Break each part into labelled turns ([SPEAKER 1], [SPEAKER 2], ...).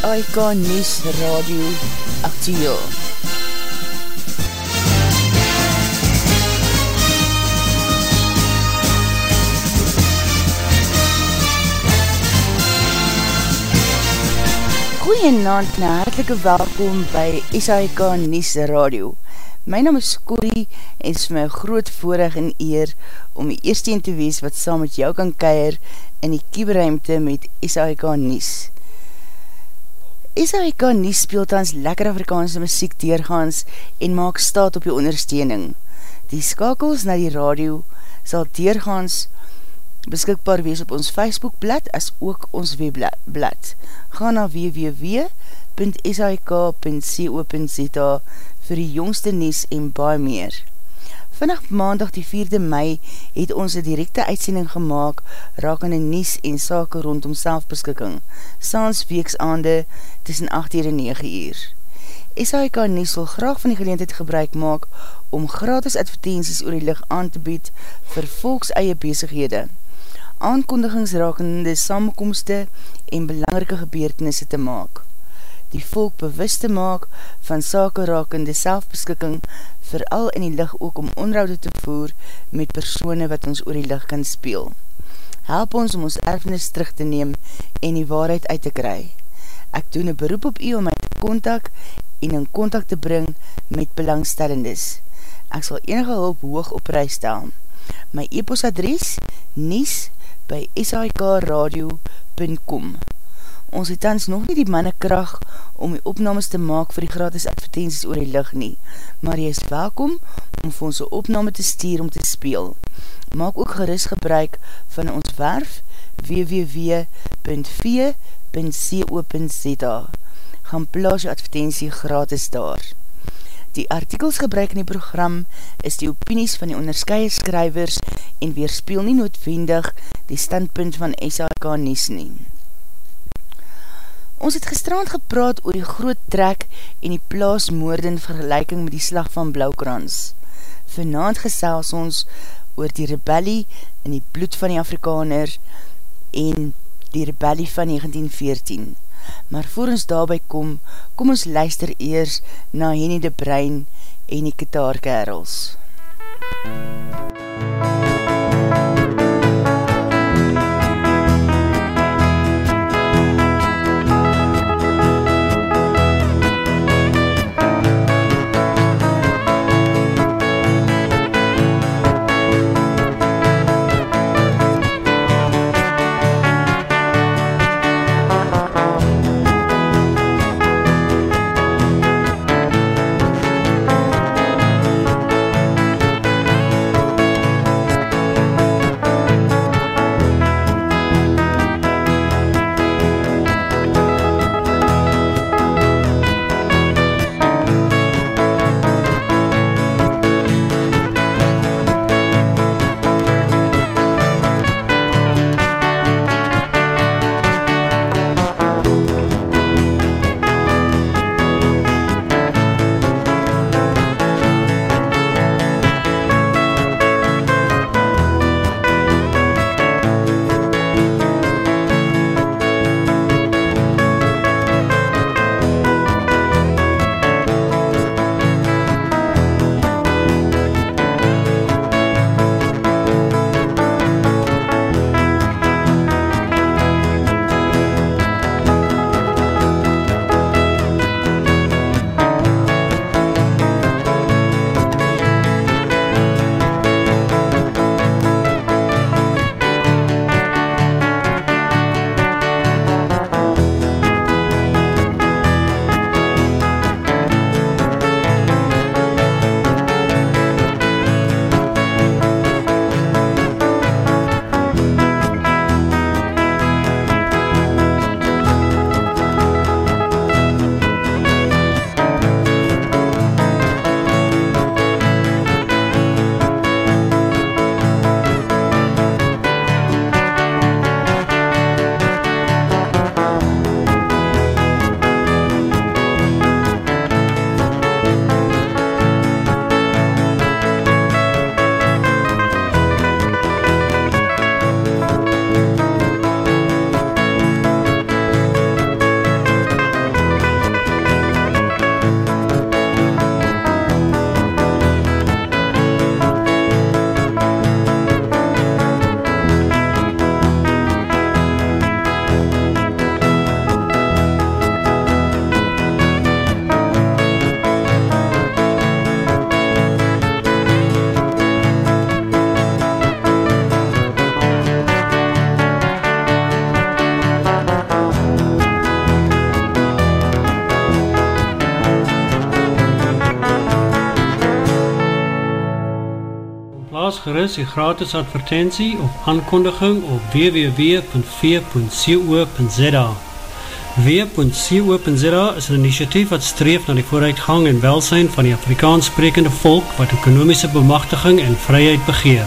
[SPEAKER 1] SAIK News Radio Actieel. Goeienavond en hartelike welkom by SAIK News Radio. My naam is Corrie en is my groot voorig en eer om die eerste een te wees wat saam met jou kan keir in die kieberuimte met SAIK News. SAIK nie speel tans lekker Afrikaanse muziek deurgaans en maak staat op die ondersteuning. Die skakels na die radio sal deurgaans beskikbaar wees op ons Facebookblad as ook ons webblad. Ga na www.sik.co.za vir die jongste nies en baie meer. Vannacht maandag die 4de mei het ons een directe uitsending gemaakt in nies en sake rondom selfbeskikking, saans weeks aande tussen 8 uur en 9 uur. SHK Nies wil graag van die geleentheid gebruik maak om gratis advertenties oor die licht aan te bied vir volks eie bezighede, aankondigings rakende samenkomste en belangrike gebeurtenisse te maak die volk bewust te maak van sake rakende selfbeskikking vooral in die licht ook om onroude te voer met persone wat ons oor die licht kan speel. Help ons om ons erfenis terug te neem en die waarheid uit te kry. Ek doen een beroep op u om my te kontak en in kontak te bring met belangstellendes. Ek sal enige hulp hoog op prijs stel. My e-postadres nies by shikradio.com Ons het tans nog nie die mannekracht om die opnames te maak vir die gratis advertenties oor die licht nie, maar jy is welkom om vir ons opname te stuur om te speel. Maak ook geris gebruik van ons werf www.v.co.za Gaan plaas jou advertentie gratis daar. Die artikels gebruik in die program is die opinies van die onderskeie skrywers en weerspeel nie noodwendig die standpunt van SHK Nies nie. Ons het gestrand gepraat oor die groot trek en die plaasmoorde in vergelijking met die slag van Blauwkrans. Vanavond gesels ons oor die rebellie in die bloed van die Afrikaner en die rebellie van 1914. Maar voor ons daarby kom, kom ons luister eers na Henny de Bruin en die kitaarkerels. MUZIEK
[SPEAKER 2] Plaas gerust die gratis advertentie of aankondiging op www.v.co.za W.co.za is een initiatief wat streef na die vooruitgang en welsijn van die Afrikaans sprekende volk wat ekonomische bemachtiging en vryheid begeer,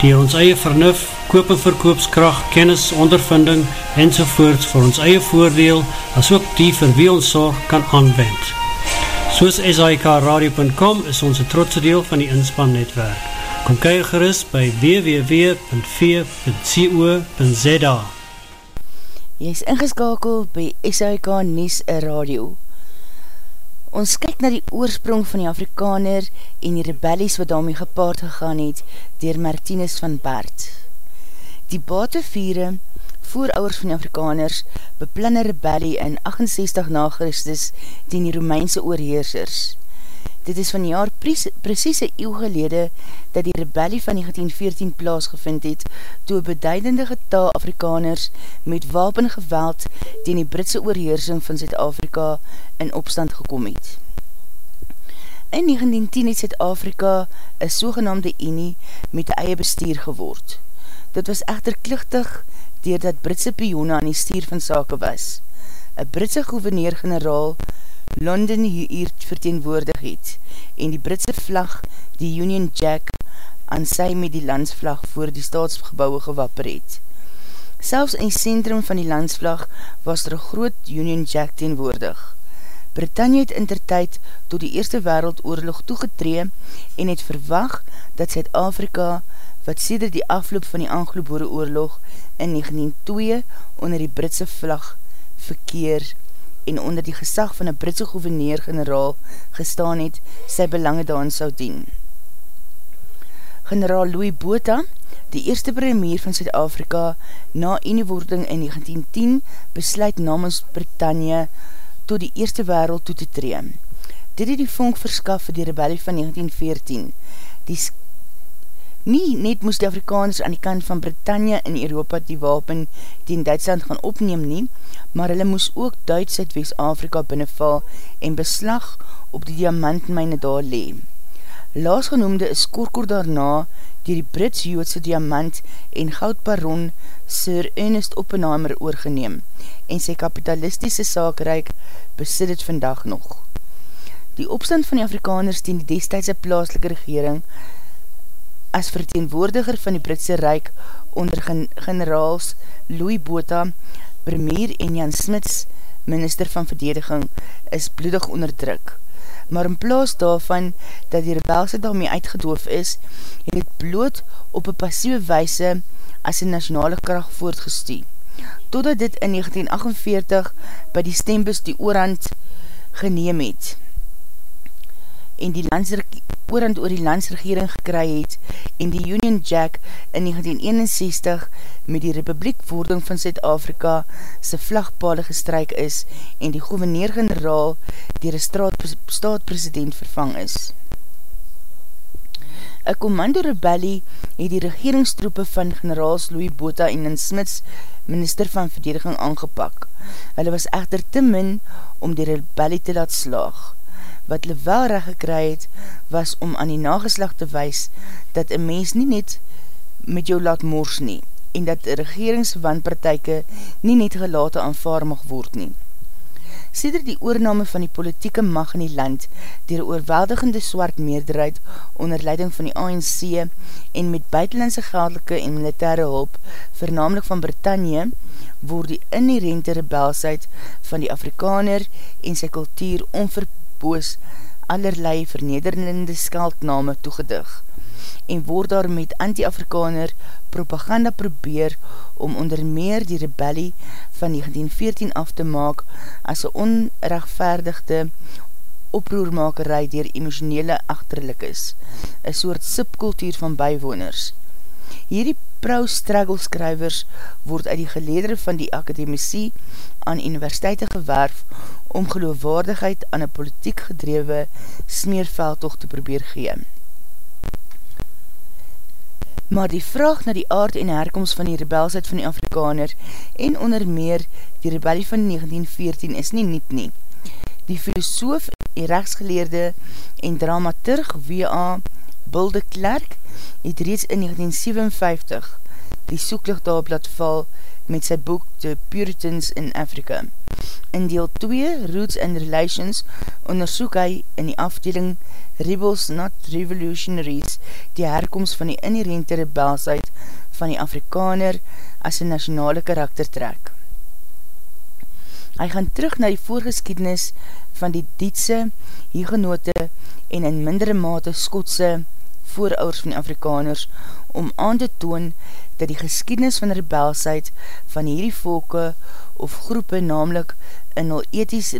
[SPEAKER 2] die ons eie vernuf, koop en verkoopskracht, kennis, ondervinding en sovoorts vir ons eie voordeel as ook die vir wie ons zorg kan aanwend. Soos SIKRadio.com is ons een trotse deel van die inspannetwerk. Kom kyk gerust by www.v.co.za
[SPEAKER 1] Jy is ingeskakeld by SHK Nies Radio. Ons kyk na die oorsprong van die Afrikaner en die rebellies wat daarmee gepaard gegaan het dier Martinus van Bert. Die batevieren, voorouders van die Afrikaners, beplanne rebellie in 68 na Christus ten die Romeinse oorheersers. Dit is van die jaar precies een eeuw gelede dat die rebellie van 1914 plaasgevind het toe beduidende getal Afrikaners met wapengeweld teen die Britse oorheersing van Zuid-Afrika in opstand gekom het. In 1910 het Zuid-Afrika een sogenaamde Unie met eie bestuur geword. Dit was echter klichtig dier dat Britse pione aan die stuur van sake was. Een Britse gouverneur-generaal Londen hier verteenwoordig het en die Britse vlag, die Union Jack, aan sy met die landsvlag voor die staatsgebouwe gewapper het. Selfs in die centrum van die landsvlag was er groot Union Jack teenwoordig. Britannia het in ter tyd tot die Eerste Wereldoorlog toegetree en het verwag dat Zuid-Afrika, wat sêder die afloop van die Anglo-Boere oorlog in 1902 onder die Britse vlag verkeer en onder die gesag van een Britse gouverneur-generaal gestaan het, sy belange daan sou dien. Generaal Louis Botha, die eerste premier van Zuid-Afrika, na eniewording in 1910, besluit namens Britannia tot die Eerste Wereld toe te tree. Dit het die vonk verskaf vir die rebellie van 1914. Die Nie net moes die Afrikaners aan die kant van Britannia in Europa die wapen die in Duitsland gaan opneem nie, maar hulle moes ook Duits uit West-Afrika binnenval en beslag op die diamantmijne daar lee. Laas genoemde is korkor daarna die die Brits-Joodse diamant en goudbaron Sir Ernest Oppenheimer oorgeneem en sy kapitalistische saakryk besit het vandag nog. Die opstand van die Afrikaners teen die destijdse plaaslike regering as verteenwoordiger van die Britse Rijk onder gen generaals Louis Botha, premier en Jan Smits, minister van verdediging, is bloedig onderdruk. Maar in plaas daarvan dat die rebelse daarmee uitgedoof is, het het bloot op een passieve weise as een nationale kracht voortgestie. Totdat dit in 1948 by die stembus die oorhand geneem het en die oorhand oor die landsregering gekry het en die Union Jack in 1961 met die Republiekwording van Zuid-Afrika sy vlagpale gestryk is en die gouverneur-generaal dier een staatpresident vervang is. Een commando rebellie het die regeringstroepe van generaals Louis Botha en in Smits minister van verdediging aangepak. Hulle was echter te min om die rebellie te laat slaag wat hulle wel recht gekry het, was om aan die nageslag te wees, dat een mens nie net met jou laat moors nie, en dat die regeringswandpartijke nie net gelate aanvaar mag word nie. Seder die oorname van die politieke mag in die land, dier oorweldigende swart meerderheid onder leiding van die ANC en met buitenlandse geldelike en militaire hulp, voornamelijk van Britannia, word die inherente rebelsheid van die Afrikaner en sy kultuur onverpillig boos allerlei vernederende skaldname toegedig en word daar met anti-Afrikaner propaganda probeer om onder meer die rebellie van 1914 af te maak as een onrechtvaardigde oproermakerij dier emotionele achterlik is, een soort subkultuur van bijwoners. Hierdie pro-struggle skrywers word uit die geledere van die akademisie aan universiteite gewerf om geloofwaardigheid aan een politiek gedrewe smeerveldtocht te probeer gee. Maar die vraag na die aard en herkomst van die rebelsheid van die Afrikaner en onder meer die rebellie van 1914 is nie niet nie. Die filosoof en rechtsgeleerde en dramaturg W.A. Bulde Klerk het reeds in 1957 die soeklig daarblad val met sy boek The Puritans in Africa. In deel 2, Roots and Relations, onderzoek hy in die afdeling Rebels Not Revolutionaries die herkomst van die inherente rebelsheid van die Afrikaner as een nationale karakter trek. Hy gaan terug na die voorgeskiednis van die Dietse, Higenote en in mindere mate Skotse voorouders van die Afrikaners om aan te toon dat die geskiednis van rebelsheid van hierdie volke of groepe namelijk in al ethies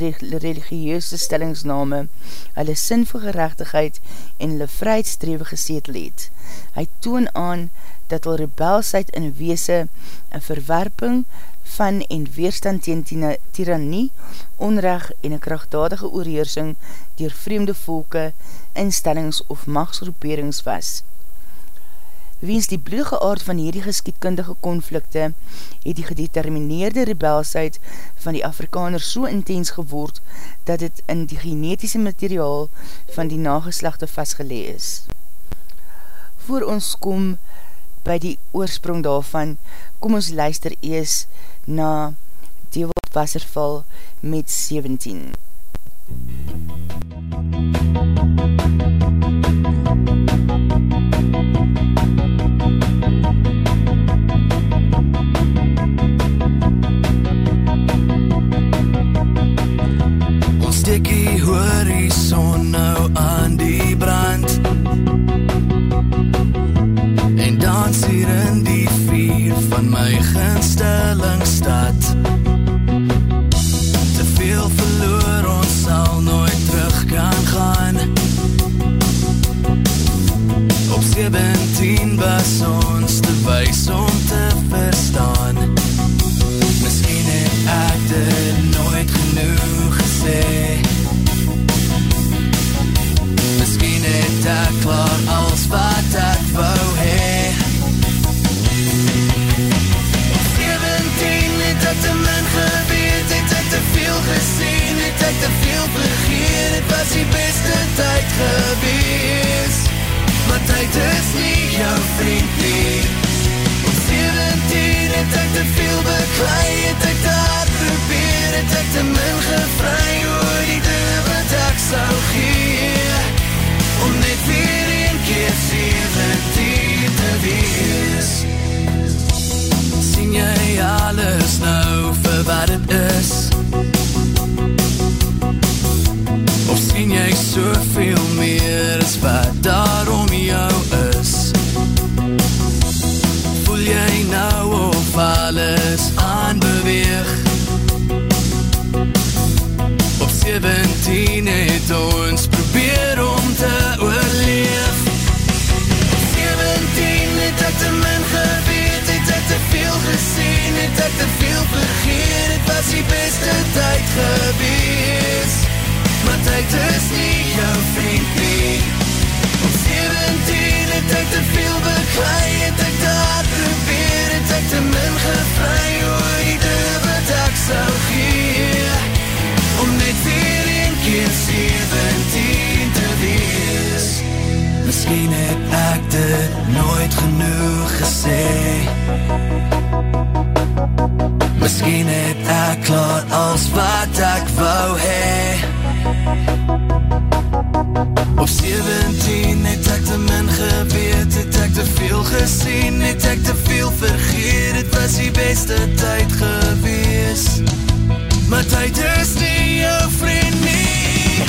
[SPEAKER 1] religieuze stellingsname hulle sin vir gerechtigheid en hulle vryheidstrewe gesetel het. Hy toon aan dat al rebelsheid in weese een verwerping van en weerstand teen tyrannie, onrecht en een krachtdadige oorheersing dier vreemde volke, instellings of machtsgroeperings was. Weens die bloedige aard van hierdie geskietkundige konflikte het die gedetermineerde rebelsheid van die Afrikaners so intens geword dat het in die genetiese materiaal van die nageslachte vastgelee is. Voor ons kom by die oorsprong daarvan, kom ons luister ees na Dewald Wasserval met 17.
[SPEAKER 3] Ons stikkie horizon nou aan die dans hier in die vier van my ginstellingstad Te veel verloor ons sal nooit terug kan gaan. Op 17 was ons te wees om te verstaan was die beste tyd gewees. Maar tyd is nie jou vriend nie.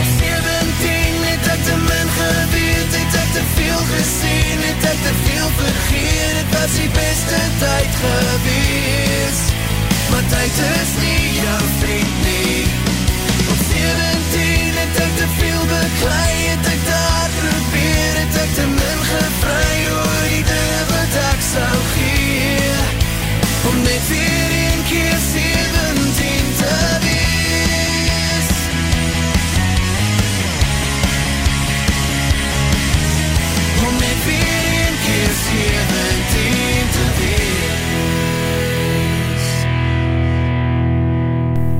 [SPEAKER 3] Op 17 het ek te min geweet. Het ek te veel gesien. Het ek te veel vergeet. Het was die beste tyd gewees. Maar tyd is nie jou vriend nie. Op 17 het ek te veel beklei. Het ek te hard probeer. Het ek te min gevry Oor die deur wat ek sou net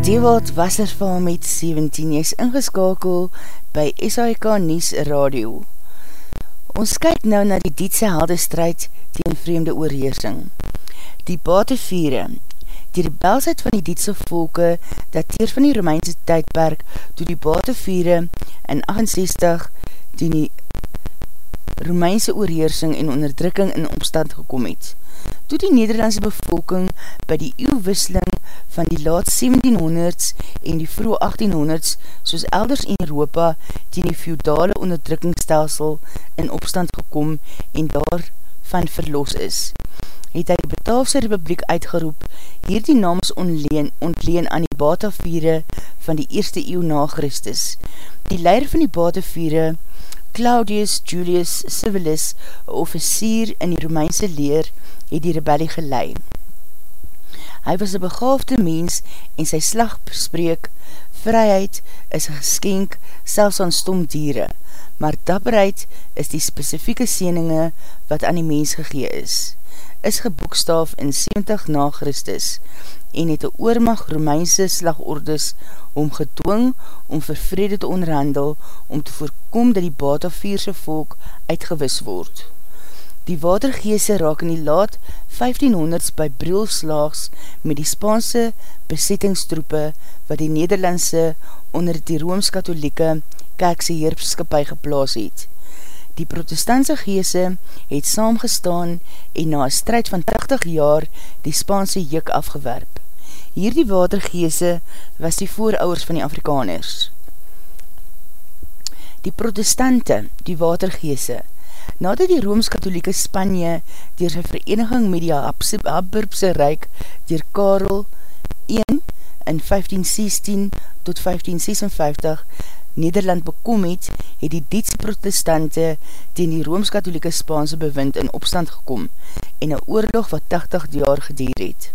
[SPEAKER 1] Dewald Wasserval met 17 is ingeskakel by SAIK Nies Radio. Ons kyk nou na die Dietse helde strijd tegen vreemde oorheersing. Die Bateviere, die rebelsheid van die Dietse volke, dateer van die Romeinse tydperk, toe die Bateviere in 68 die, die Romeinse oorheersing en onderdrukking in opstand gekom het. Toe die Nederlandse bevolking by die eeuwwisseling van die laat 1700s en die vroeg 1800s soos elders in Europa die die feudale onderdrukkingsstelsel in opstand gekom en daarvan verlos is, het hy die Bataafse Republiek uitgeroep hier die naams ontleen, ontleen aan die Bataviere van die eerste eeuw na Christus. Die leider van die Bataviere, Claudius Julius Civilis, een officier in die Romeinse leer, het die rebellie geleid. Hy was een begaafde mens en sy slag bespreek, vryheid is geskenk selfs aan stom dieren, maar dapperheid is die specifieke sieninge wat aan die mens gegee is. Is geboekstaaf in 70 na Christus en het een oormag Romeinse slagordes om gedwong om vir vrede te onderhandel om te voorkom dat die Batavierse volk uitgewis word. Die watergeese raak in die laat 1500s by Brielslaags met die Spaanse besettingstroepe wat die Nederlandse onder die Rooms-Katholieke kerkse heerskapie geplaas het. Die protestantse geese het saamgestaan en na een strijd van 80 jaar die Spaanse juk afgewerp. Hierdie watergeese was die voorouders van die Afrikaners. Die protestante, die watergeese, nadat die Rooms-Katholieke Spanje dier sy vereniging met die Habsburgse Rijk dier Karel I in 1516 tot 1556 Nederland bekom het, het die Dietse protestante teen die Rooms-Katholieke Spaanse bewind in opstand gekom en een oorlog wat 80 jaar gedier het.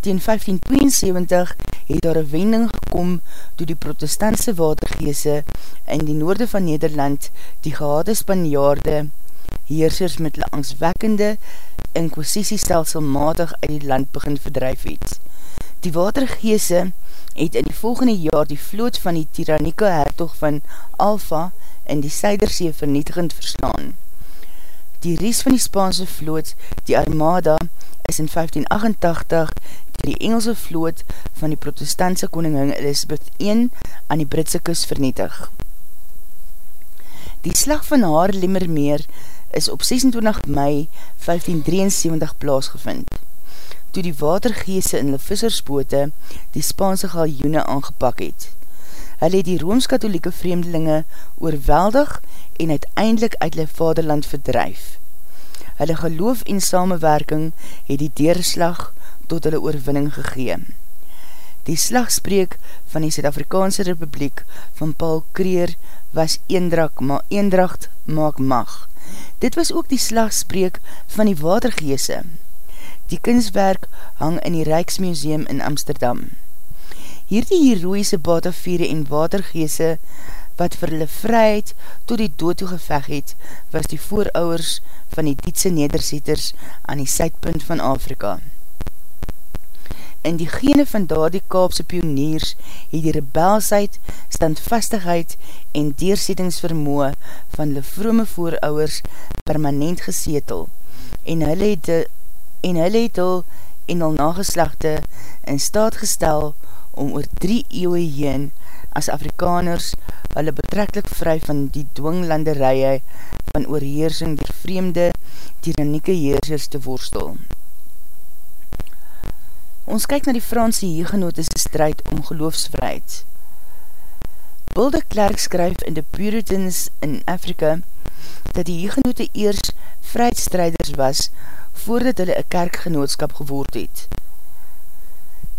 [SPEAKER 1] Teen 1572 het daar een wending gekom toe die protestantse watergeese in die noorde van Nederland die gehade Spanjaarde heersers met die angswekkende inquisitiestelselmatig uit die land begin verdrijf het. Die watergeese het in die volgende jaar die vloot van die tyrannieke hertog van Alfa in die Suidersee vernietigend verslaan. Die ries van die Spaanse vloot, die Armada, is in 1588 die Engelse vloot van die protestantse koningin Elizabeth I aan die Britse kus vernietig. Die slag van haar Limmermeer is op 26 mei 1573 plaasgevind, toe die watergeese in die vissersboote die Spaanse galjoene aangepak het. Hulle het die Rooms-Katholieke vreemdelinge oorweldig en uiteindelik uit die vaderland verdrijf. Hulle geloof en samenwerking het die deerslag tot hulle oorwinning gegeen. Die slagspreek van die Zuid-Afrikaanse Republiek van Paul Kreer was eendracht, ma, eendracht maak mag. Dit was ook die slagspreek van die watergeese. Die kunstwerk hang in die Rijksmuseum in Amsterdam. Hierdie heroïse bataviere en watergeese wat vir hulle vryheid tot die dood toegeveg het, was die voorouwers van die Dietse nederzetters aan die sydpunt van Afrika. In die gene van daar die Kaapse pioniers het die rebelsheid, standvastigheid en deersettingsvermoe van die vrome voorouwers permanent gesetel en hulle het, en hulle het al en al nageslachte in staat gestel om oor drie eeuwe heen as Afrikaners hulle betrekkelijk vry van die dwinglanderije van oorheersing die vreemde tyrannieke heersers te voorstel. Ons kyk na die Franse Hegenotes strijd om geloofsvrijheid. Bill de Klerk skryf in The Puritans in Africa dat die Hegenote eers vrijheidsstrijders was voordat hulle een kerkgenootskap geword het.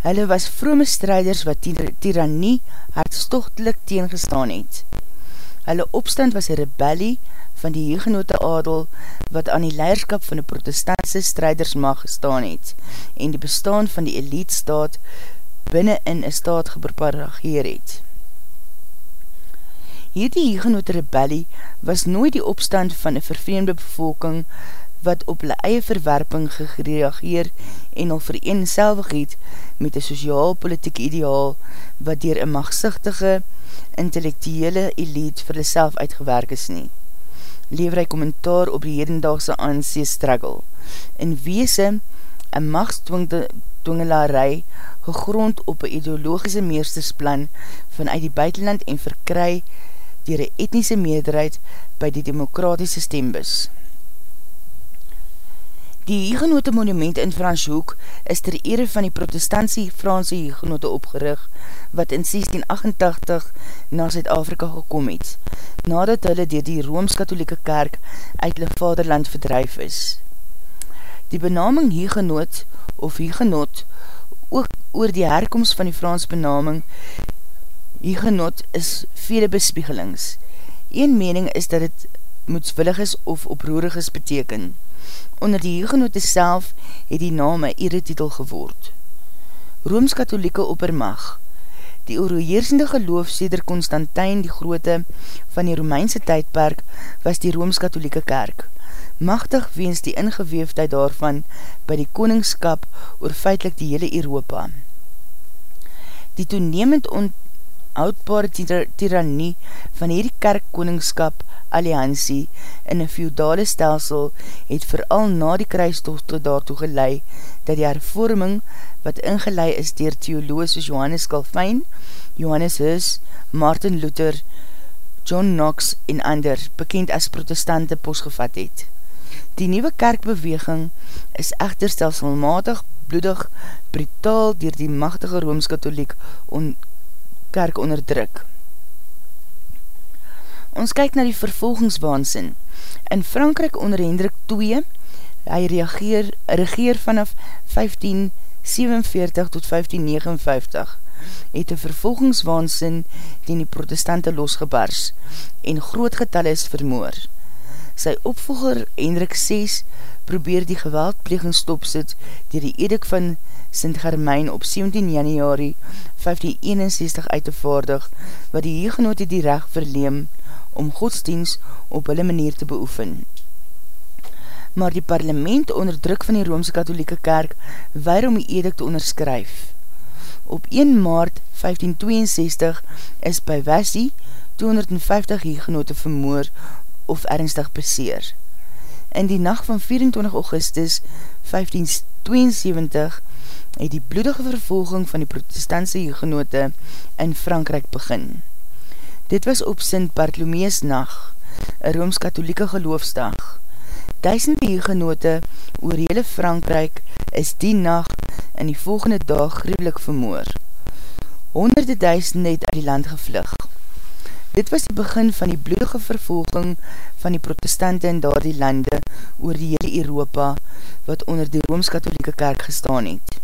[SPEAKER 1] Hulle was vrome strijders wat tyrannie hartstochtelik teengestaan het. Hulle opstand was een rebellie van die hegenote adel wat aan die leierskap van die protestantse strijders mag gestaan het en die bestaan van die elite staat binnen in een staat gepreparageer het. Hierdie hegenote rebellie was nooit die opstand van een vervreemde bevolking wat op hulle eie verwerping gereageer en al vereenselvig het met een sociaal-politieke ideaal wat dier een magsichtige, intellectuele elite vir hulle self uitgewerk is nie. Lever hy kommentaar op die hedendaagse ANC struggle. In weese, een machtsdwingelarij gegrond op een ideologische meestersplan vanuit die buitenland en verkry dier een etnische meerderheid by die demokratische stembus. Die Higenote monument in Franshoek is ter ere van die protestantie Franse Higenote opgerig, wat in 1688 na Zuid-Afrika gekom het, nadat hulle dier die Rooms-Katholieke Kerk uit hulle vaderland verdrijf is. Die benaming Higenoot of Higenot, ook oor die herkomst van die Frans benaming Higenot is vele bespiegelings. Een mening is dat het moedswillig is of oproerig is beteken. Onder die hegenote self het die name eretitel geword. Rooms-Katholieke oppermag Die oorheersende geloof sêder Constantijn die groote van die Romeinse tydperk was die Rooms-Katholieke kerk. Machtig weens die ingeweefdheid daarvan by die koningskap oor feitlik die hele Europa. Die toenemend onhoudbare tyrannie van hierdie kerkkoningskap alliantie in een feudale stelsel het vooral na die kruistochte daartoe gelei dat die hervorming wat ingelei is dier theoloos soos Johannes Calvijn, Johannes Hus, Martin Luther, John Knox en ander bekend as protestante posgevat het. Die nieuwe kerkbeweging is echter stelselmatig, bloedig, brutaal dier die machtige Rooms-Katholiek on kerk onderdruk. Ons kyk na die vervolgingswaansin. In Frankrijk onder Hendrik II, hy reageer, regeer vanaf 1547 tot 1559, het een vervolgingswaansin die die protestante losgebars en groot getal is vermoor. Sy opvolger Hendrik VI probeer die geweldpleging stopsit dier die edik van Sint Germain op 17 januari 1561 uit te vaardig, wat die hiergenote die recht verleem om godsdienst op hulle manier te beoefen. Maar die parlement onder druk van die Roomse Katholieke Kerk weir om die edik te onderskryf. Op 1 maart 1562 is by Wessie 250 hiergenote vermoor of ernstig beseer. In die nacht van 24 augustus 1572 het die bloedige vervolging van die protestantse hiergenote in Frankrijk begin. Dit was op Sint Bartholomeus nacht, een Rooms-Katholieke geloofsdag. Duisend diegenote oor hele Frankrijk is die nacht in die volgende dag gruwelik vermoor. Honderde duisende het uit die land gevlug. Dit was die begin van die bloedige vervolging van die protestante in daar die lande oor die hele Europa wat onder die Rooms-Katholieke kerk gestaan het.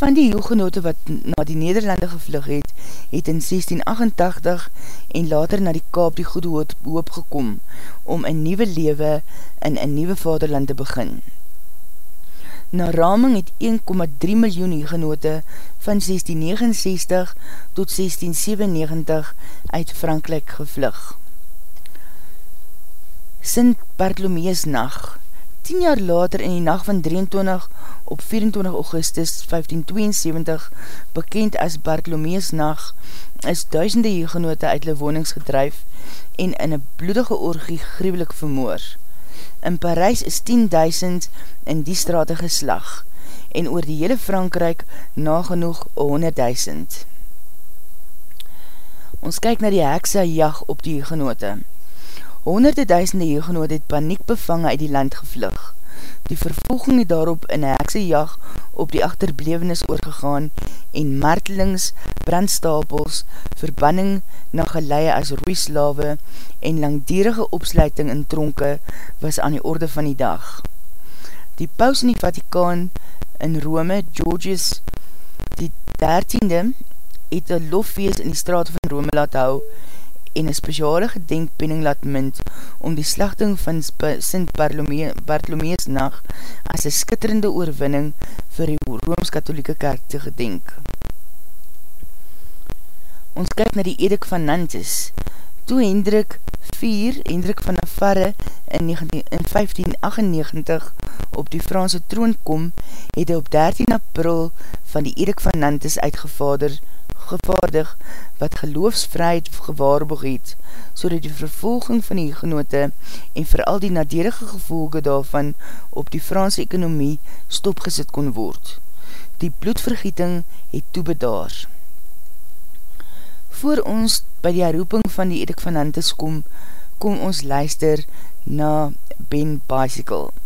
[SPEAKER 1] Van die hoeggenote wat na die Nederlande gevlug het, het in 1688 en later na die Kaap die goede hoop gekom om een nieuwe lewe in een nieuwe vaderland te begin. Na raming het 1,3 miljoen hoeggenote van 1669 tot 1697 uit Frankrijk gevlug. Sint Bartholomeus nacht 10 jaar later in die nacht van 23 op 24 augustus 1572 bekend as Bartholomeus nacht is duisende hegenote uit hulle wonings gedryf en in een bloedige orgie gruwelik vermoor. In Parijs is 10.000 in die strate geslag en oor die hele Frankrijk nagenoeg 100.000. Ons kyk na die hekse jag op die hegenote. Honderde duisende jeugenoot het paniek bevange uit die land gevlug. Die vervolging het daarop in een hekse jag op die achterblevenis oorgegaan en martelings, brandstapels, verbanning na geleie as roeislawe en langdierige opsluiting in tronke was aan die orde van die dag. Die paus in die Vatikaan in Rome, Georgius die 13e, het een loffeest in die straat van Rome laat hou
[SPEAKER 4] en een speciale gedenkpenning laat mint om die slachting van Sint Bartholomeus nacht as een skitterende oorwinning vir die Rooms-Katholieke kerk te gedenk. Ons kyk na die Edik van Nantes. Toe Hendrik IV, Hendrik van Navarre, in, 19, in 1598 op die Franse troon kom, het hy op 13 april van die Edik van Nantes uitgevader gevaardig wat geloofsvrijheid gewaarboog het, so die vervolging van die genote en vooral die naderige gevolge daarvan op die Franse ekonomie stopgesit kon word. Die bloedvergieting het toebedaar. Voor ons by die herroeping van die Edik van Nantes kom, kom ons luister na Ben Bicycle.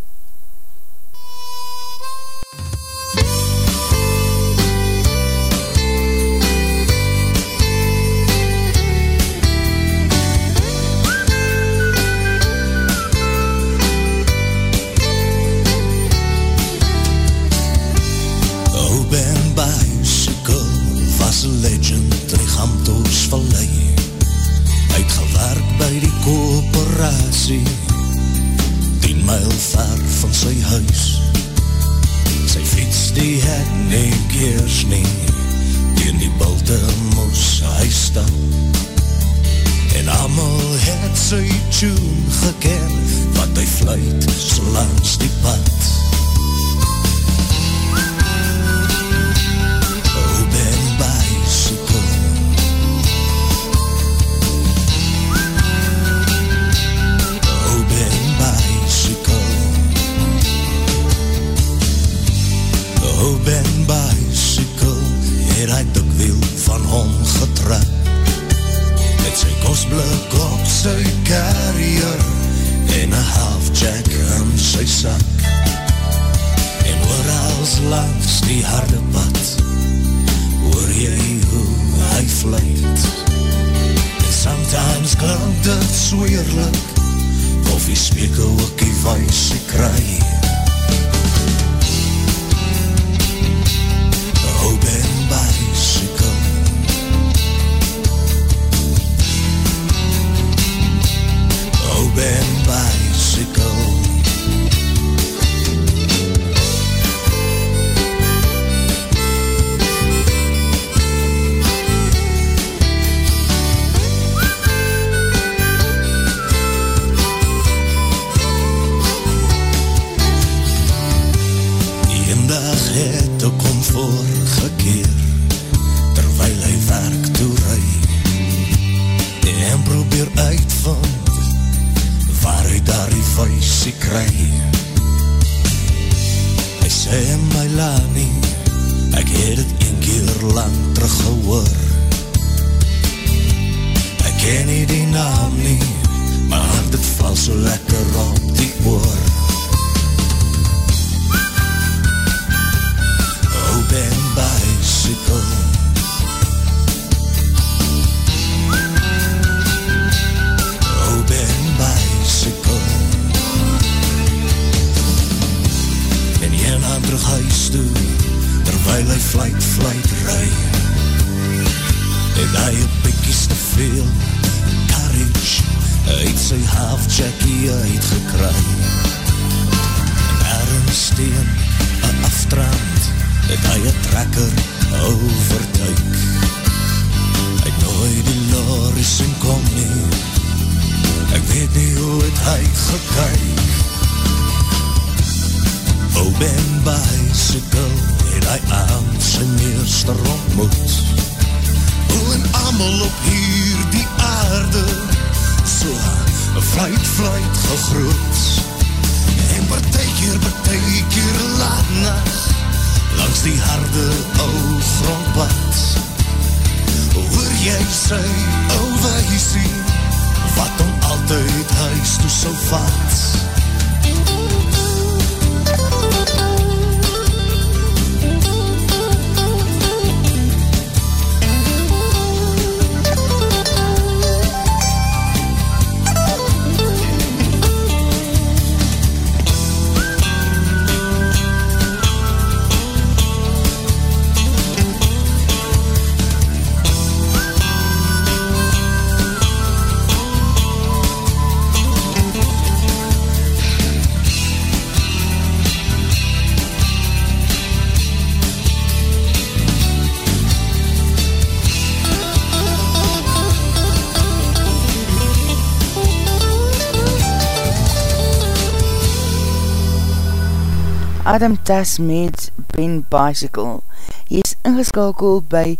[SPEAKER 1] Adam Tas met Ben Bicycle. Hy is ingeskakel by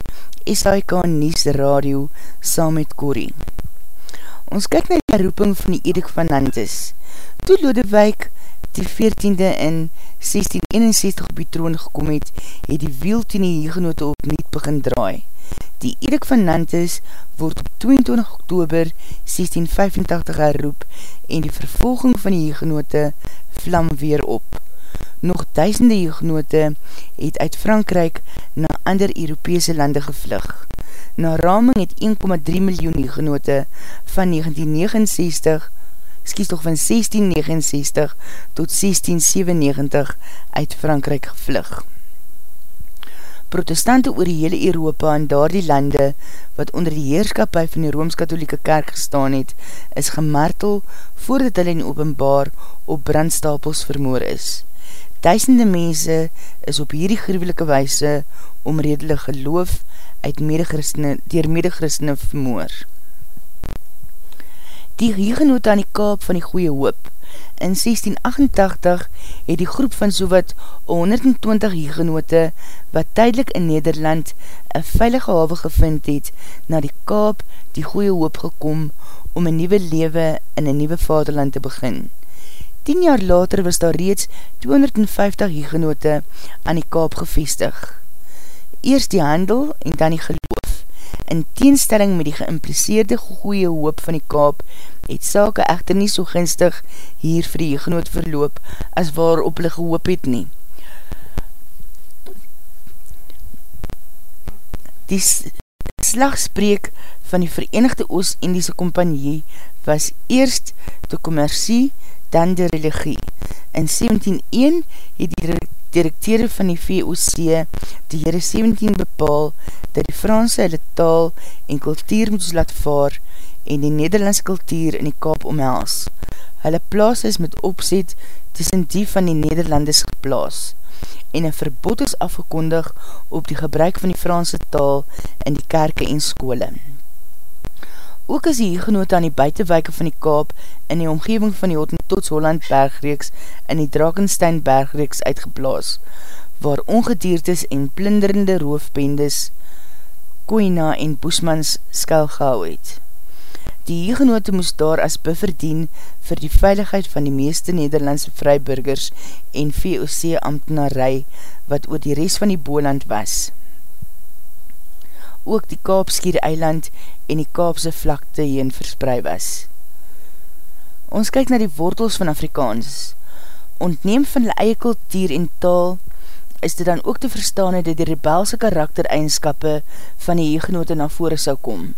[SPEAKER 1] SIK Nies Radio saam met Corrie. Ons kyk na die roeping van die Edik van Nantes. Toe Lodewijk die 14de in 1661 op die troon gekom het, het die wiel ten die hegenote opnieuw begin draai. Die Erik van Nantes word op 22 oktober 1685 herroep en die vervolging van die hegenote vlam weer op. Nog duisende hegenote het uit Frankrijk na ander Europese lande gevlug. Na raming het 1,3 miljoen hegenote van 1969 skies toch van 1669 tot 1697 uit Frankrijk gevlug. Protestante oor die hele Europa en daar die lande wat onder die heerskapie van die Rooms-Katholieke Kerk gestaan het, is gemartel voordat hulle in openbaar op brandstapels vermoor is. Duisende mense is op hierdie gruwelike weise om redelijk geloof uit medechristene, dier medechristene vermoor die hegenote aan die kaap van die goeie hoop. In 1688 het die groep van sowat 120 hegenote wat tydelik in Nederland een veilige hawe gevind het na die kaap die goeie hoop gekom om een nieuwe lewe in een nieuwe vaderland te begin. 10 jaar later was daar reeds 250 hegenote aan die kaap gevestig. Eerst die handel en dan die geloof. In teenstelling met die geïmpliseerde goeie hoop van die kaap, het sake echter nie so ginstig hier vir die genoot verloop as waarop hulle gehoop het nie. Die slagspreek van die Verenigde Oost-Indiese Kompanie was eerst de commercie, dan de religie. In 1701 het die directeure van die VOC die Heere 17 bepaal dat die Franse hulle taal en kultuur moet laat vaar en die Nederlandse kultuur in die kaap omhels. Hulle plaas is met opzet tussen die van die Nederlanders geplaas en een verbod is afgekondig op die gebruik van die Franse taal in die kerke en skole. Ook is die hiergenoot aan die buitenwijke van die Kaap in die omgeving van die Hottentots Holland bergreeks in die Drakenstein bergreeks uitgeblaas, waar ongediertes en plinderende roofbendes Koina en Boesmans skuil gehou het. Die hiergenote moes daar as beverdien vir die veiligheid van die meeste Nederlandse vryburgers en VOC ambtenarij wat oor die rest van die Boland was ook die Kaapskier eiland en die Kaapse vlakte heen versprei was. Ons kyk na die wortels van Afrikaans. Ontneem van die eie kultuur en taal is dit dan ook te verstaan dat die rebelse karaktereigenskappe van die hegenote na vore sou kom.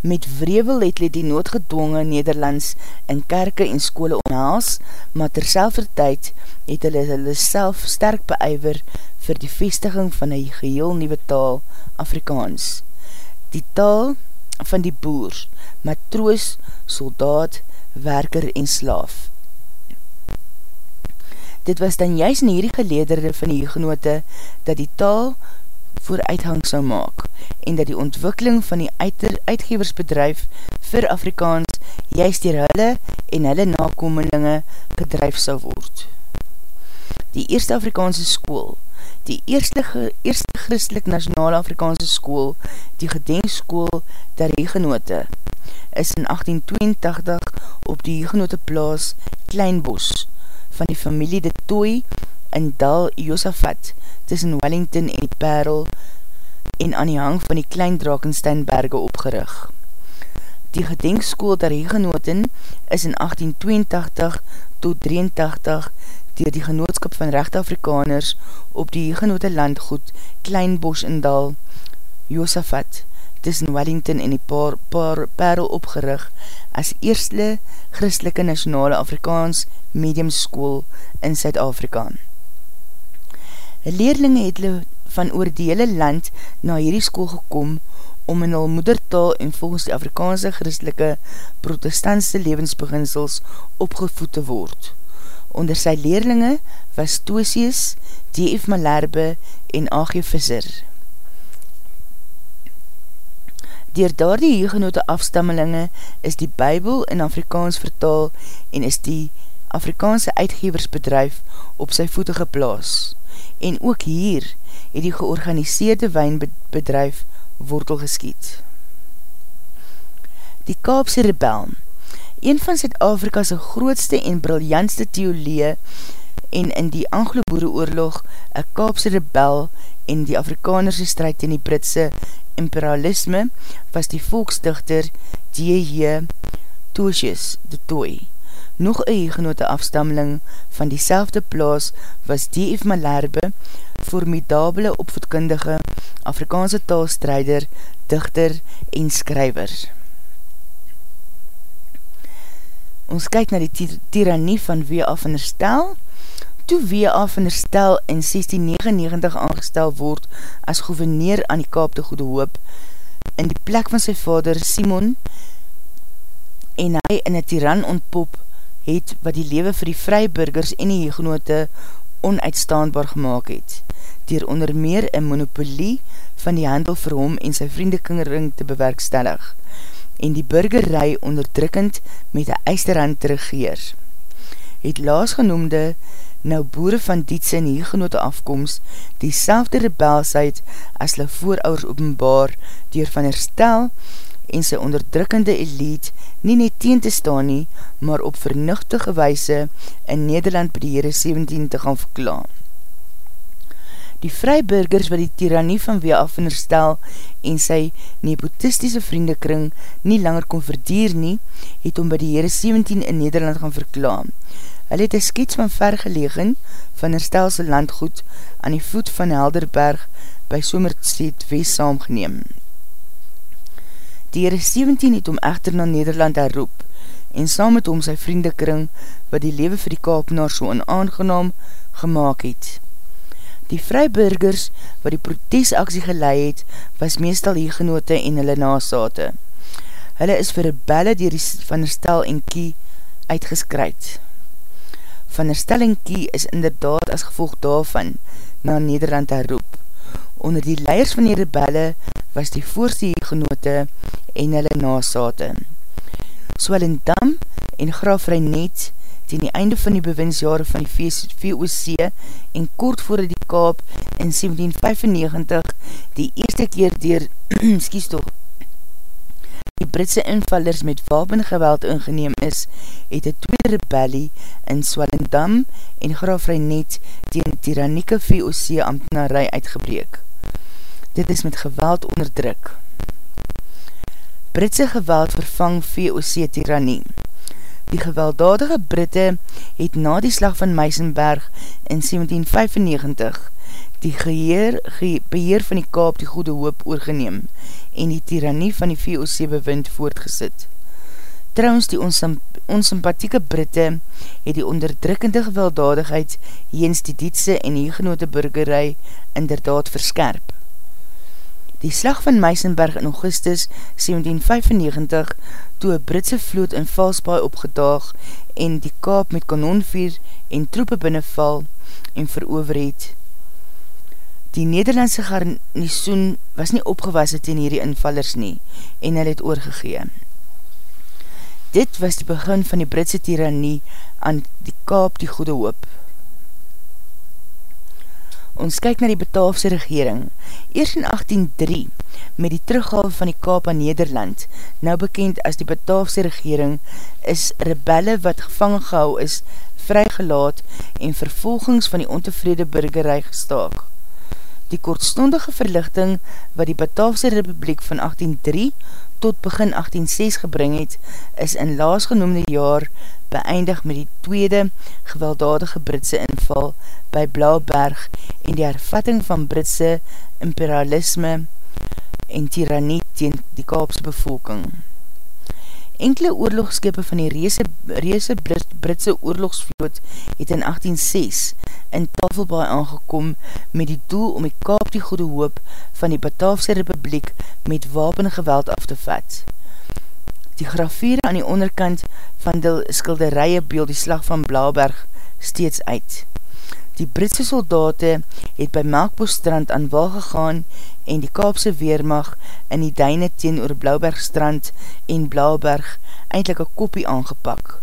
[SPEAKER 1] Met vrevel het die noodgedwonge Nederlands in kerke en skole omhaals, maar terselfde tyd het hulle hulle self sterk beijver vir die vestiging van een geheel nieuwe taal, Afrikaans. Die taal van die boer, matroos, soldaat, werker en slaaf. Dit was dan juist in hierdie geleederde van die genote dat die taal vooruithang sou maak en dat die ontwikkeling van die uiter, uitgeversbedrijf vir Afrikaans juist dier hulle en hulle nakomelinge gedrijf sou word. Die eerste Afrikaanse school die eerste, eerste christelik nationale Afrikaanse school, die gedenkskool der Hegenote, is in 1882 op die Hegenote plaas Kleinbos van die familie de Toy in Dal Josafat tussen Wellington en die Perl en aan die hang van die Klein Drakensteinberge opgerig. Die gedenkskool der Hegenoten is in 1882 tot 83 dier die genootskap van rechte Afrikaners op die genote landgoed Klein Bosch in Dal, Josafat, tussen Wellington en die paar, paar perl opgerig as eerste christelike nationale Afrikaans medium school in Zuid-Afrika. Leerlinge het van oor die hele land na hierdie school gekom om in hul moedertaal en volgens die Afrikaanse christelike protestantse levensbeginsels opgevoed te word. Onder sy leerlinge was Toosius, D.F. Malerbe en A.G. Visser. Door daar die hegenote afstammelinge is die Bybel in Afrikaans vertaal en is die Afrikaanse uitgeversbedrijf op sy voete geplaas. En ook hier het die georganiseerde wijnbedrijf wortel geskiet. Die Kaapse Rebel Een van Zuid-Afrika's grootste en briljantste theolie en in die Anglo-Boere oorlog een Kaapse Rebel en die Afrikanerse strijd in die Britse imperialisme was die volksdichter D.J. Toosjes de Toy. Nog een hegenote afstammeling van die selfde plaas was D.F. Malherbe, formidabele opvoedkundige Afrikaanse taalstrijder, dichter en skryver. Ons kyk na die tyrannie van W.A. van der Stel, toe W.A. van der Stel in 1699 aangestel word as gouverneur aan die Kaap de Goede Hoop in die plek van sy vader Simon en hy in een tiran ontpop het wat die lewe vir die vryburgers en die hegenote onuitstaanbaar gemaakt het, dier onder meer een monopolie van die handel vir hom en sy vriendekingering te bewerkstellig en die burgerij onderdrukkend met een eisterhand te regeer. Het laasgenoemde nou boere van Dietse en hiergenote afkomst die selfde rebelsheid as hulle voorouders openbaar dier van herstel en sy onderdrukkende elite nie net teen te staan nie, maar op vernuchtige weise in Nederland by die Heere 17 te gaan verklaar. Die vryburgers wat die tyrannie van wie af herstel en sy nepotistische vriendekring nie langer kon verdier nie, het om by die Heere 17 in Nederland gaan verklaar. Hulle het een skets van vergelegen van herstelse landgoed aan die voet van Helderberg by Somerset West saamgeneem. Die Heere 17 het om echter na Nederland herroep en saam met hom sy vriendekring wat die lewe vir die kaapnaar so onaangenaam gemaakt het. Die vryburgers wat die protesaksie geleid het, was meestal die genote en hulle nasate. Hulle is vir rebelle dier die van herstel en kie uitgeskryd van herstelling kie is inderdaad as gevolg daarvan na Nederland herroep. Onder die leiers van die rebelle was die voorste genote en hulle nasate. Swellendam en Graaf Reinet ten die einde van die bewinsjare van die VOC en kort voor die Kaap in 1795 die eerste keer dier, skies toch, die Britse invallers met wapengeweld ingeneem is, het die tweede rebellie in Swellendam en Graaf Reinet tegen tyrannieke VOC ambtenarij uitgebreek. Dit is met geweld onderdruk. Britse geweld vervang VOC tyrannie. Die gewelddadige Britte het na die slag van Meisenberg in 1795 die geheer, ge, beheer van die Kaap die goede hoop oorgeneem en die tyrannie van die VOC bewind voortgesit. Trouwens die onsympathieke Britte het die onderdrukkende gewelddadigheid jens die Dietse en die genote burgerij inderdaad verskerp. Die slag van Meisenberg in augustus 1795 toe een Britse vloot in Valsbaai opgedaag en die kaap met kanonvier en troepe binnenval en verover het, Die Nederlandse garnisoen was nie opgewasse ten hierdie invallers nie en hy het oorgegee. Dit was die begin van die Britse tyrannie aan die Kaap die Goede Hoop. Ons kyk na die Bataafse regering. Eers in 1803, met die terughaal van die Kaap aan Nederland, nou bekend as die Bataafse regering, is rebelle wat gevangen gehou is, vrygelaat en vervolgings van die ontevrede burgerij gestaak. Die kortstondige verlichting wat die Bataafse Republiek van 1803 tot begin 1806 gebring het, is in laasgenoemde jaar beëindig met die tweede gewelddadige Britse inval by Blauwberg en die hervatting van Britse imperialisme en tyrannie teen die Kaapse bevolking. Enkele oorlogskepe van die reese, reese Britse oorlogsvloot het in 1806 in Tafelbaai aangekom met die doel om die Kaap die Goede Hoop van die Bataafse Republiek met wapengeweld af te vat. Die grafiere aan die onderkant van die skilderije beeld die slag van Blauberg steeds uit. Die Britse soldate het by Melkbosstrand aan wal gegaan en die Kaapse Weermag in die duine teen oor Blaubergstrand en Blauberg eindelijk een kopie aangepak.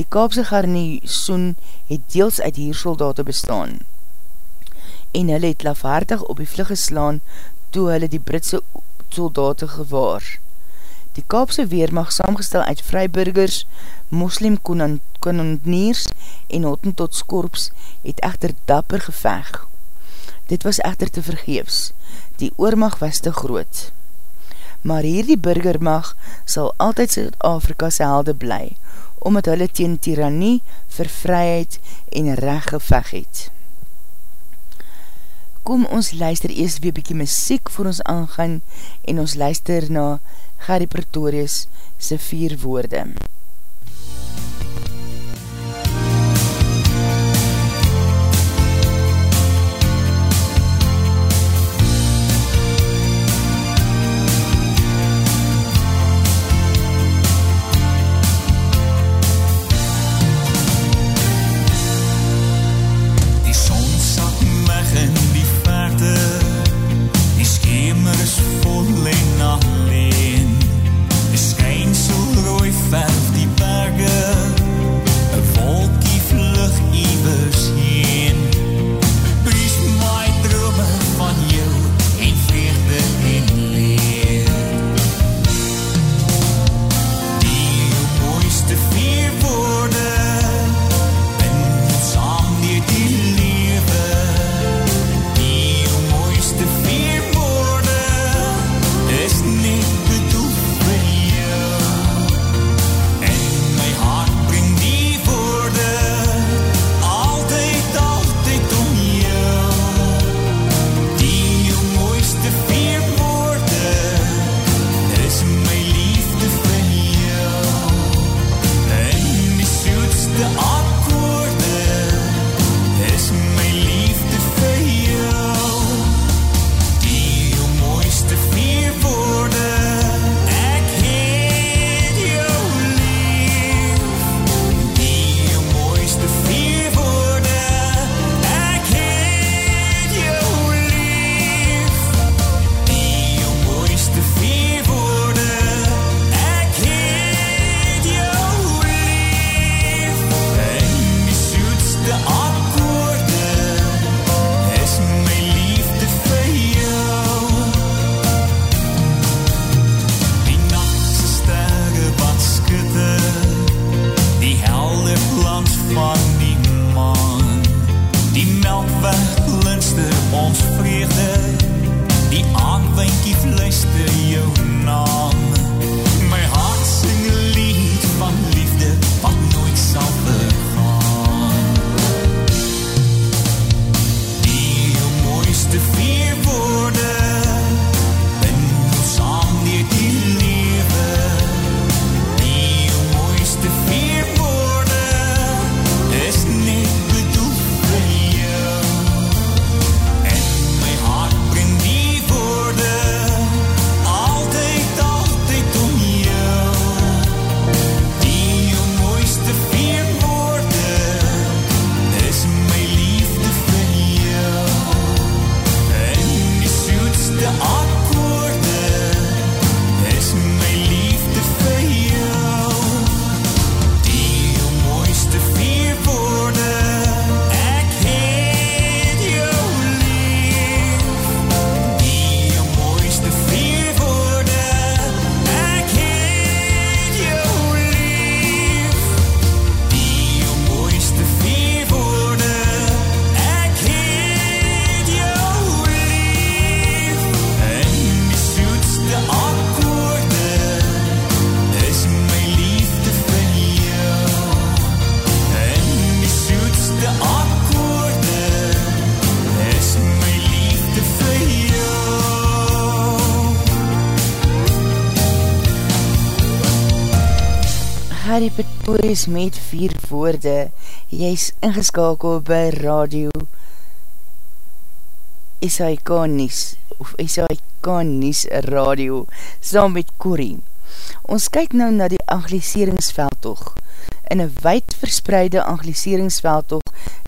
[SPEAKER 5] Die Kaapse garnisoen het deels uit hiersoldate bestaan en hulle het lafhartig op die vlug geslaan toe hulle die Britse soldate gewaar. Die Kaapse Weermacht saamgestel uit vryburgers, moslim kanoniers en hottentotskorps het echter dapper geveg. Dit was echter te vergeefs. Die oormacht was te groot. Maar hierdie burgermacht sal altyd Zuid-Afrika sy helde bly, omdat hulle teen tyrannie, vir vryheid en recht geveg het. Kom ons luister eers weer bykie muziek voor ons aangaan en ons luister na Gary Pretorius sy vier woorde. Pretorius met vier woorde. Jy is ingeskakel by radio SAIK Nies of SAIK Nies Radio saam met Corrie. Ons kyk nou na die angliseringsveldtog. In een wijd verspreide angliseringsveldtog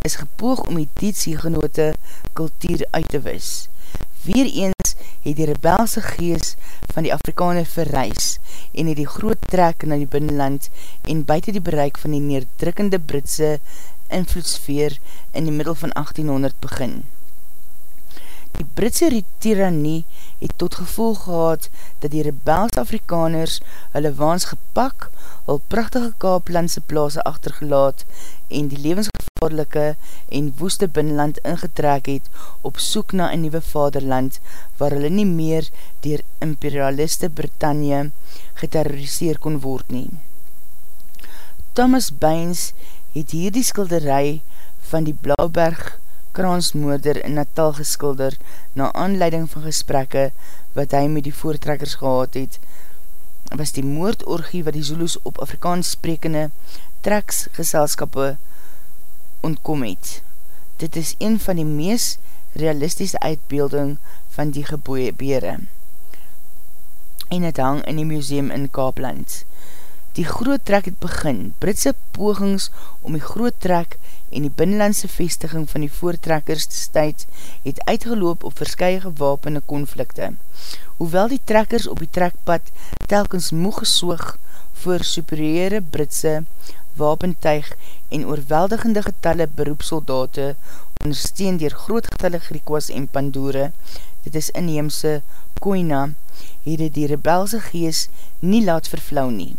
[SPEAKER 5] is gepoog om die dietsgenote kultuur uit te wis.
[SPEAKER 1] Weereens het die rebelse gees van die Afrikaner verreis en het die groot trek na die binnenland en buiten die bereik van die neerdrukkende Britse invloedsfeer in die middel van 1800 begin. Die Britse tyrannie het tot gevolg gehad dat die rebelse Afrikaners hulle waans gepak, hul prachtige kaaplandse plaase achtergelaat en die levensgevaarlike en woeste binnenland ingetrek het op soek na een nieuwe vaderland waar hulle nie meer dier imperialiste Britannia geterroriseer kon word nie. Thomas Baines het hier die skilderij van die Blauberg kransmoorder in Natal geskilder na aanleiding van gesprekke wat hy met die voortrekkers gehad het, was die moordorgie wat die Zulus op Afrikaans sprekende treksgeselskappe ontkom het. Dit is een van die mees realistische uitbeelding van die geboeie bere en het hang in die museum in Kaapland. Die groot trek het begin, Britse pogings om die groot trek en die binnenlandse vestiging van die voortrekkers tyd het uitgeloop op verskye gewapende konflikte. Hoewel die trekkers op die trekpad telkens moeg gesoog voor superieure Britse wapentuig en oorweldigende getalle beroepsoldate ondersteun dier groot getalle Griekwas en Pandore, dit is inheemse Koina, het die rebelse gees nie laat verflauw nie.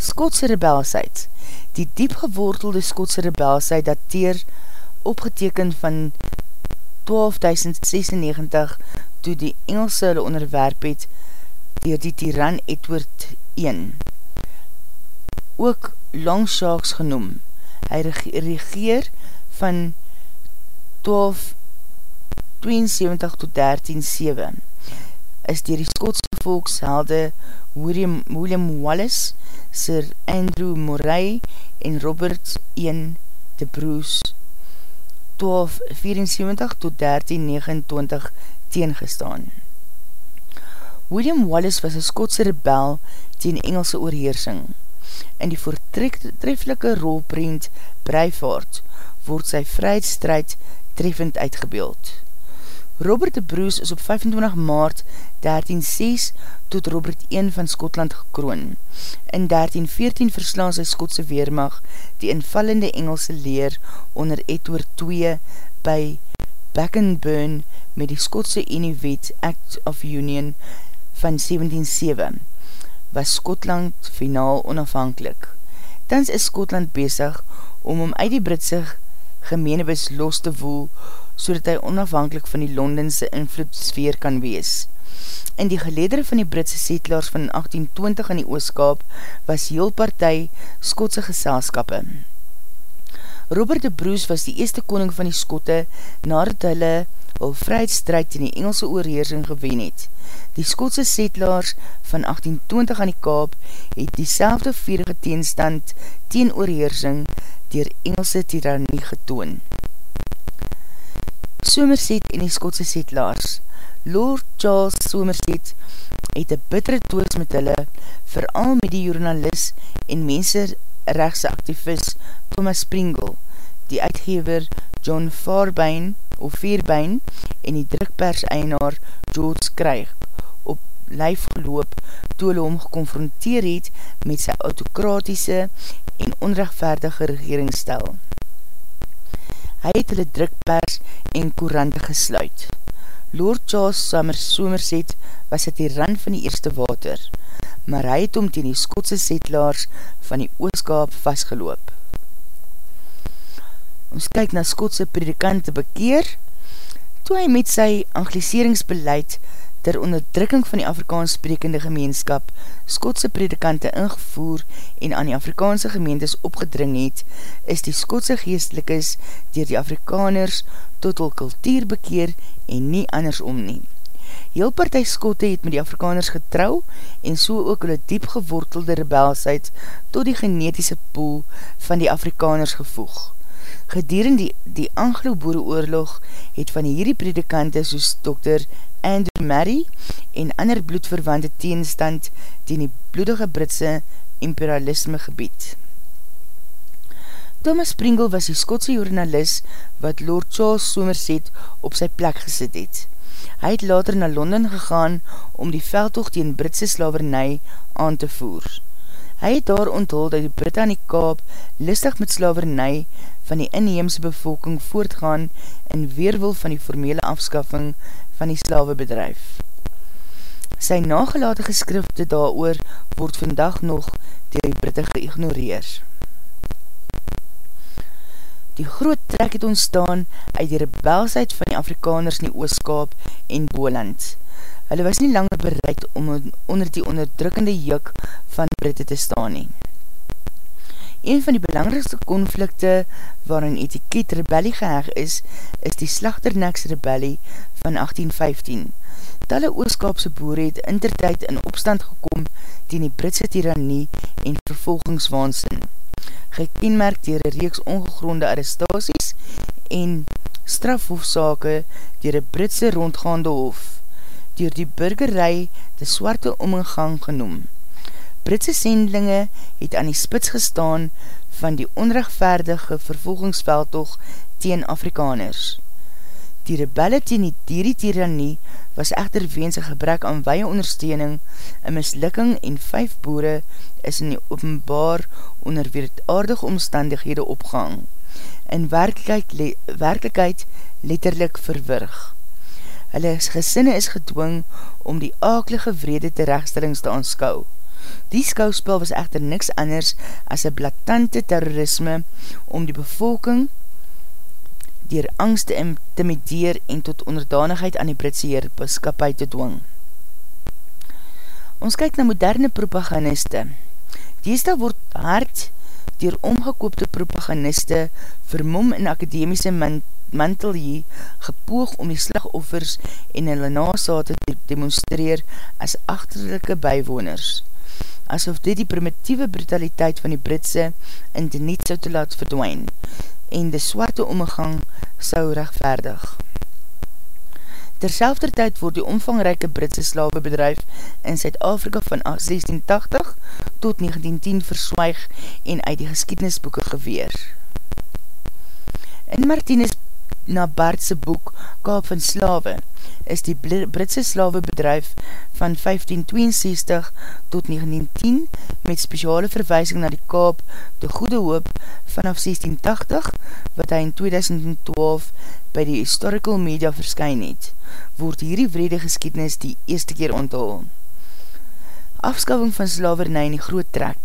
[SPEAKER 1] Skotse rebelsheid Die diepgewortelde Skotse rebelsheid dateer opgeteken van 12.096 toe die Engelse hulle onderwerp het dier die tiran Edward I. Ook Longsharks genoem. Hy regeer van 1272 tot 1307 is dier die Skotse volkshelde William, William Wallace Sir Andrew Murray en Robert Ian de Bruce 1274 tot 1329 teengestaan. William Wallace was een Skotse rebel teen Engelse oorheersing. In die voortreffelike rolprint Breifort word sy vrijheidsstrijd treffend uitgebeeld. Robert de Bruce is op 25 maart 1306 tot Robert I van Skotland gekroon. In 1314 verslaan sy Skotse Weermacht die invallende Engelse leer onder Edward II by Beckenburn met die Skotse Uniewet Act of Union van 1707 was Skotland finaal onafhankelijk. Tans is Skotland bezig om om uit die Britse gemeenebus los te woel so dat hy onafhankelijk van die Londense invloedsfeer kan wees. In die geledere van die Britse setelaars van 1820 in die ooskaap was heel partij Skotse geselskappe. Robert de Bruce was die eerste koning van die Skotte nadat hulle al vrijheidsstrijd in die Engelse oorheersing gewen het. Die Skotse setelaars van 1820 aan die kaap het die selfde vierige teenstand teen oorheersing dier Engelse tirannie getoon. Somerset en die Skotse setlaars. Lord Charles Somerset het een bittere toos met hulle, vooral met die journalist en mensenrechtse activist Thomas Pringle, die uitgever John Farbijn of Veerbijn en die drukpers einaar George Craig op lijf geloop toe hulle hom geconfronteer het met sy autokratiese en onrechtvaardige regeringsstel. Hy het hulle drukpers en korante gesluit. Lord Charles Summers Somerset was het die rand van die eerste water, maar hy het om teen die Skotse setlaars van die ooskaap vastgeloop. Ons kyk na Skotse predikante bekeer, toe hy met sy angliseringsbeleid ter onderdrukking van die Afrikaans sprekende gemeenskap Skotse predikante ingevoer en aan die Afrikaanse gemeentes opgedring het, is die Skotse geestelikes dier die Afrikaners tot hul kultuur bekeer en nie andersom nie. Heel partij Skotte het met die Afrikaners getrou en so ook hulle diep gewortelde rebelsheid tot die genetiese pool van die Afrikaners gevoeg. Gedurend die, die Anglo-Boere oorlog het van hierdie predikante soos Dr. Andrew Murray en ander bloedverwante teenstand teen die bloedige Britse imperialisme gebied. Thomas Pringle was die Skotse journalist wat Lord Charles Somerset op sy plek gesit het. Hy het later na Londen gegaan om die veldtocht tegen Britse slavernij aan te voer. Hy het daar onthul dat die Britte aan die Kaap listig met slavernij van die inheemse bevolking voortgaan in weerwil van die formele afskaffing van die slavebedrijf. Sy nagelate geskrifte daar word vandag nog dier die Britte geignoreer. Die groot trek het ontstaan uit die rebelsheid van die Afrikaners in die Ooskaap en Boland. Hulle was nie langer bereid om onder die onderdrukkende juk van Britte te staan nie. Een van die belangrikste konflikte waarin etiket rebellie geheg is, is die Slachterneks rebellie van 1815. Talle ooskaapse boere het intertijd in opstand gekom teen die Britse tyrannie en vervolgingswaansin. Gekenmerkt dier een reeks ongegronde arrestaties en strafhofzake dier een Britse rondgaande hof, dier die burgerij de swarte omgang genoem. Britse sendlinge het aan die spits gestaan van die onrechtvaardige vervolgingsveldtocht teen Afrikaners. Die rebelle teen die dierie tyrannie was echter weens een gebrek aan weie ondersteuning, een mislukking en vijf boere is in die openbaar onder weerdaardige omstandighede opgang. In werkelijkheid, le werkelijkheid letterlik verwirg. Hulle gesinne is gedwing om die akelige vrede terechtstellings te aanskou. Die skouspel was echter niks anders as een blatante terrorisme om die bevolking dier angst te intimideer en tot onderdanigheid aan die Britse heerpaskapie te dwing. Ons kyk na moderne propagandiste. Deesda word hard dier omgekoopte propagandiste vermom in akademiese mantelie gepoog om die slagoffers en hulle nasate te demonstreer as achterlijke bijwoners asof dit die primitieve brutaliteit van die Britse in die niet sou te laat verdwijn en de swarte omgang sou rechtvaardig. Terselfde tyd word die omvangrijke Britse slavebedrijf in Zuid-Afrika van 1680 tot 1910 verswaig en uit die geskiednisboeken geweer. In Martinez na Bartse boek Kaap van Slawe is die Britse slavebedrijf van 1562 tot 1910 met speciale verwijsing na die Kaap de Goede Hoop vanaf 1680 wat hy in 2012 by die Historical Media verskyn het, word hierdie vrede geskiednis die eerste keer onthul. Afskaving van slavernij in die groot trek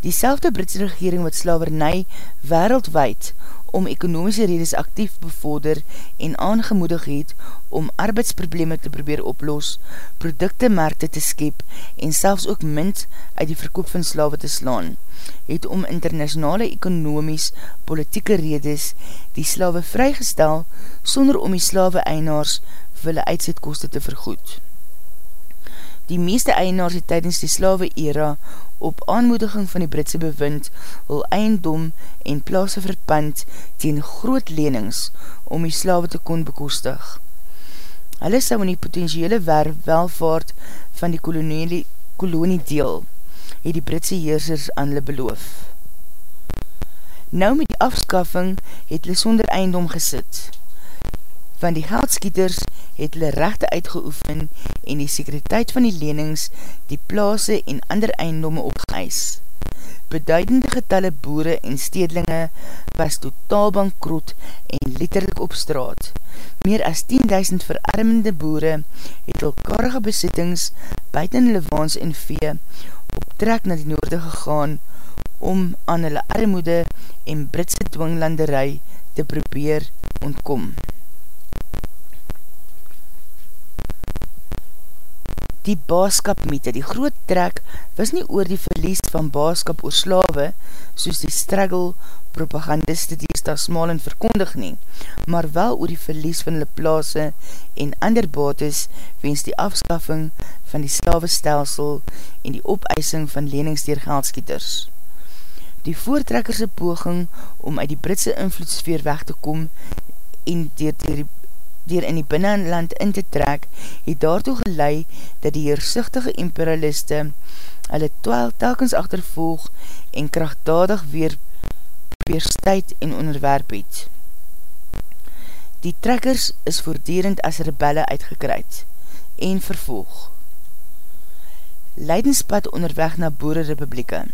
[SPEAKER 1] Die selfde Britse regering wat slavernij wereldwijd om ekonomische redes actief bevorder en aangemoedig het om arbeidsprobleme te probeer oplos, producte markte te skep en selfs ook mint uit die verkoop van slawe te slaan, het om internationale ekonomies politieke redes die slawe vrygestel sonder om die slawe einaars vir hulle uitzetkoste te vergoed. Die meeste eienaars het tydens die slawe era op aanmoediging van die Britse bewind hul eiendom en plaas verpand teen groot lenings om die slawe te kon bekostig. Hulle sou in die potentiële welvaart van die kolonie, deel, het die Britse heersers aan hulle beloof. Nou met die afskaffing het hulle sonder eiendom gesit van die geldskieters het hulle rechte uitgeoefen en die sekuriteit van die lenings die plaase en ander eindomme opgeis. Beduidende getalle boere en steedlinge was totaal bankrot en letterlik op straat. Meer as 10.000 verarmende boere het elkarige besittings buiten hulle waans en vee op trek na die noorde gegaan om aan hulle armoede en Britse dwinglanderij te probeer ontkom. Die baaskap mythe. Die groot trek was nie oor die verlies van baaskap oor slawe, soos die struggle propagandiste die is daar smal en verkondig nie, maar wel oor die verlies van hulle plaas en ander bates wens die afskaffing van die slavestelsel en die opeising van lenings dier geldskieters. Die voortrekkerse poging om uit die Britse invloedsfeer weg te kom en dier die dier in die binnenland in te trek, het daartoe gelei dat die heersichtige imperialiste hulle twaalf telkens achtervolg en krachtdadig weer weerstuid en onderwerp het. Die trekkers is voordierend as rebelle uitgekryd en vervolg. Leidenspad onderweg na Boere Republieke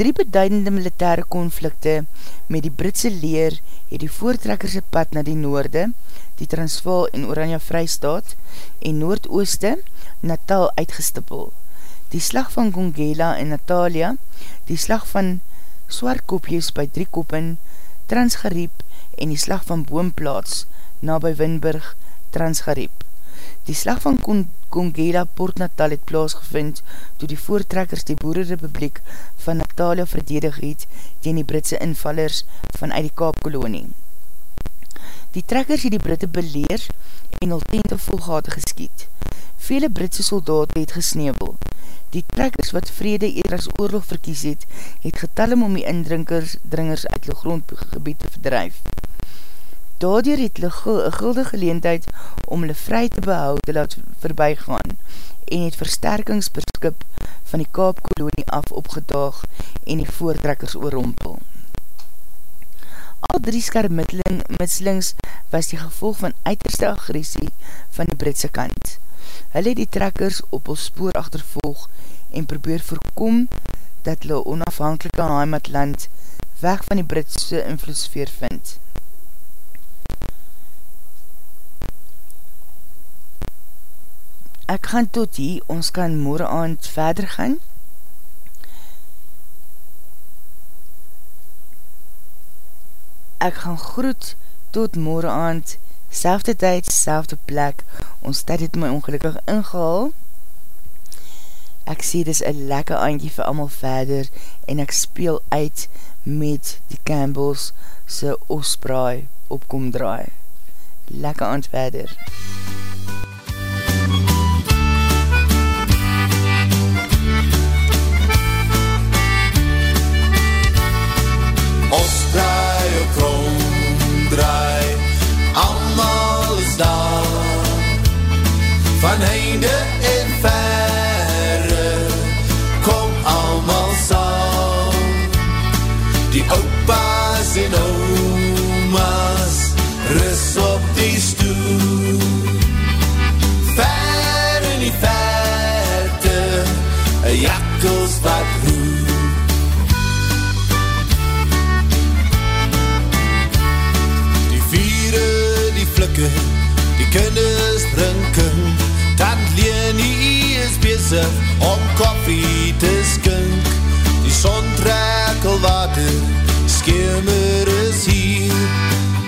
[SPEAKER 1] Drie beduidende militaire konflikte met die Britse leer het die voortrekkerse pad na die noorde, die Transvaal en Oranje Vrystaat en Noordooste, Natal uitgestippel. Die slag van Gongela en Natalia, die slag van Swartkopjes by Driekoppen, Transgariep en die slag van Boomplaats na by Winburg, Transgariep. Die slag van Congela Port Natal het plaasgevind toe die voortrekkers die Boerrepubliek van Natalia verdedig het teen die Britse invallers vanuit die Kaapkolonie. Die trekkers het die Britte beleer en al tente volgate geskiet. Vele Britse soldaten het gesneeuwel. Die trekkers wat vrede eer as oorlog verkies het, het getalm om die indringers dringers uit die grondgebied te verdrijf. Daardoor het hulle gulde geleendheid om hulle vry te behou te laat voorbijgaan en het versterkingsbeskip van die Kaapkolonie af opgedaag en die voortrekkers oorrompel. Al drie skermitselings was die gevolg van uiterste agressie van die Britse kant. Hulle het die trekkers op ons spoor achtervolg en probeer voorkom dat hulle onafhankelike heimatland weg van die Britse invloedsfeer vind. Ek gaan tot hier, ons kan morgen aand verder gaan. Ek gaan groet tot morgen aand, selfde tyd, selfde plek, ons tyd het my ongelukkig ingehaal. Ek sê dis een lekker aandje vir allemaal verder en ek speel uit met die Campbells se ospraai opkom draai. Lekker aand verder. MUZIEK
[SPEAKER 6] van heinde die flikken die kinders drinken. Tant Leni is bezig om koffie te skink. Die son trek al water, skimmer is hier.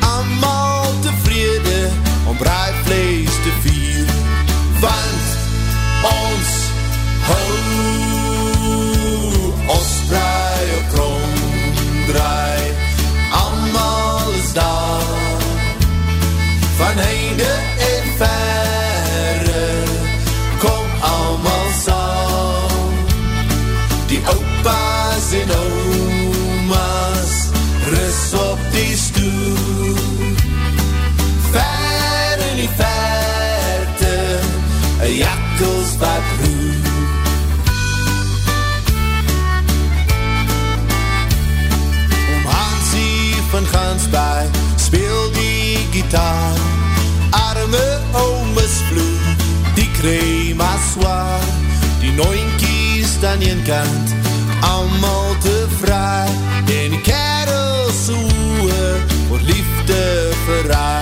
[SPEAKER 6] Amal tevrede om braai zwaar die noinkies dan een kant allemaal te vrij En die kerels soe voor liefde verraai